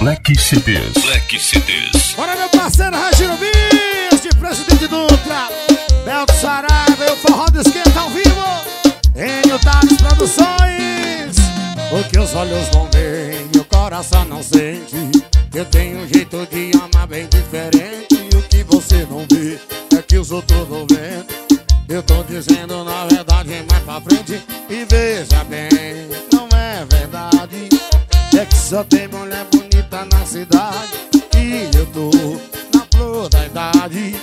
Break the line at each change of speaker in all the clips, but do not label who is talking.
Black CDs. Black CDs.
Bora meu parceiro Regino Bis, de Presidente Dutra. Belto Saraiva e o Forró do Esquenta ao vivo. Enio Tales Produções. O que os olhos não veem e o coração não sente. Eu tenho um jeito de amar bem diferente. E o que você não vê é que os outros não veem. Eu tô dizendo na verdade mais pra frente E veja bem, não é verdade É que só tem mulher bonita na cidade E eu tô na flor da idade.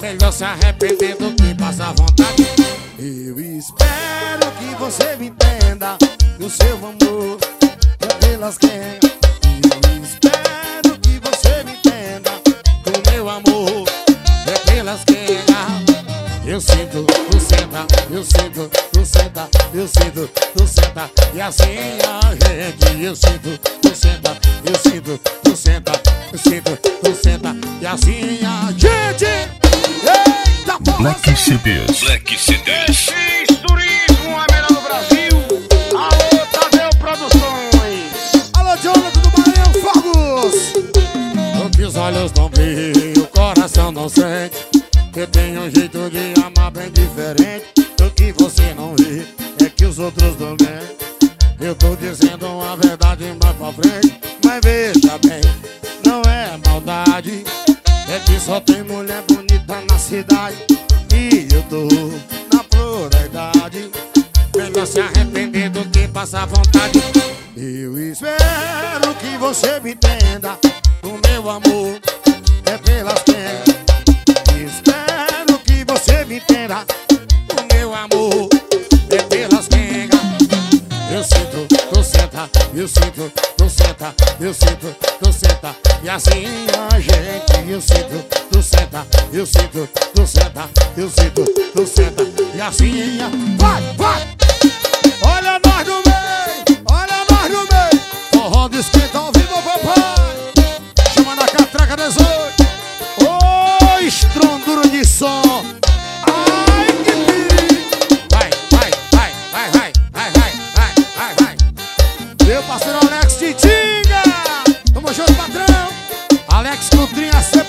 Melhor se arrepender do que passar vontade. Eu espero que você me entenda o seu amor é pelas quengas Eu espero que você me entenda o meu amor é pelas quengas eu sinto, tu senta, eu sinto, tu senta, eu sinto, tu senta E assim a gente, eu sinto, tu senta, eu sinto, tu senta, eu sinto, tu senta E assim a gente, eita porra
Black CDs. Black CDs.
X Turismo, a melhor do Brasil. Alô, Tadeu Produções. Alô, Jonathan do Maranhão, Fogos. O que os olhos não veem, o coração não sente eu tenho um jeito de amar bem diferente Do que você não vê É que os outros veem Eu tô dizendo uma verdade mais pra frente Mas veja bem, não é maldade É que só tem mulher bonita na cidade. E eu tô na da idade Melhor se arrepender do que passar vontade. Eu espero que você me entenda O meu amor é pelas pernas Eu sinto, tu senta Eu sinto, tu senta E assim a gente Eu sinto, tu senta Eu sinto, tu senta Eu sinto, tu senta E assim a... Vai, vai!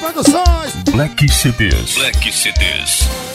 Produções
Black CDs. Black CDs.